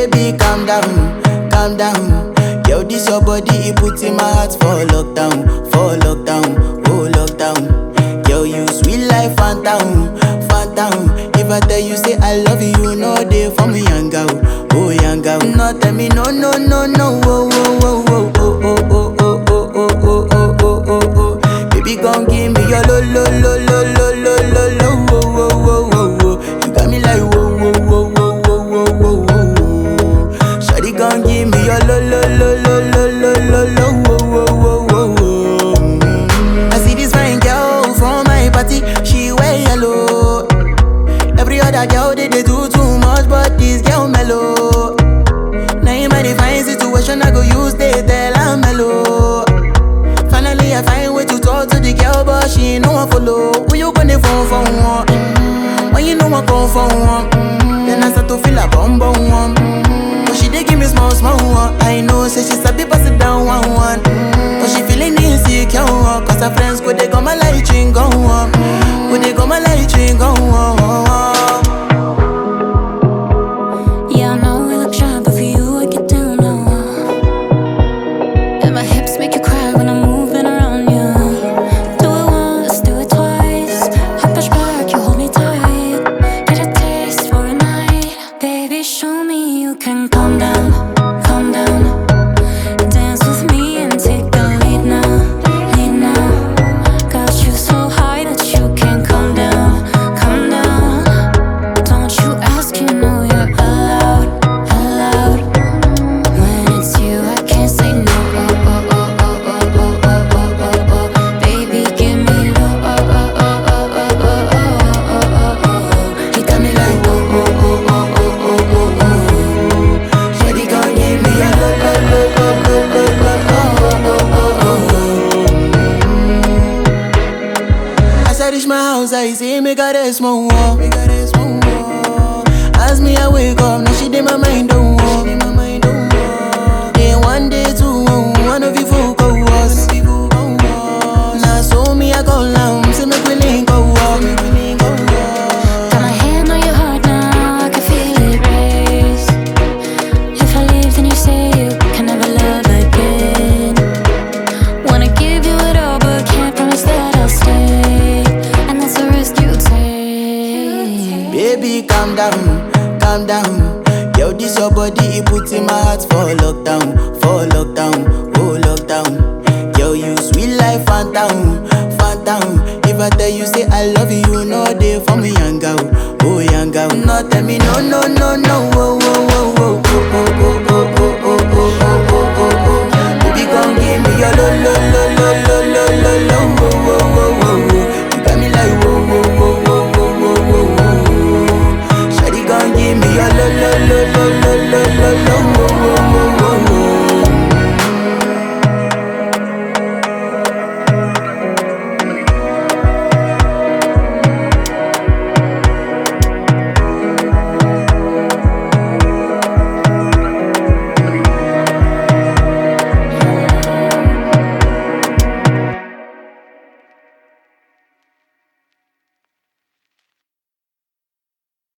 Baby, calm down, calm down. Yo, this your body, it puts in my heart for lockdown, for lockdown, oh lockdown. Yo, you sweet life, Fanta, Fanta. If I tell you say I love you, know they for me, young girl, oh young girl. No, tell me no, no, no, no, oh, oh, oh, oh, oh, oh, oh, oh, oh, oh, oh, oh, oh, oh, oh. Baby, come give me your lo, lo, lo, they, do too much, but this girl mellow. Now in my divine situation, I go use they tell I'm mellow. Finally, I find way to talk to the girl, but she ain't no one follow. Who you gonna phone for one? Mm-hmm. When you know I come for one, mm-hmm. then I start to feel a bum bum one. Mm-hmm. But she dey give me small small one. I know, say she sabi pass it down one one. Mm-hmm. But she I see me got a small more. As me, I wake up, now she did my mind. calm down, calm down. Yo, this your body, it puts in my heart for lockdown, for lockdown, oh lockdown. Yo, you sweet life, Fanta, Fanta. If I tell you, say I love you, you know they for me, young girl, oh young girl. No, tell me, no, no, no, no, oh, oh, oh, oh, oh, oh, oh. oh.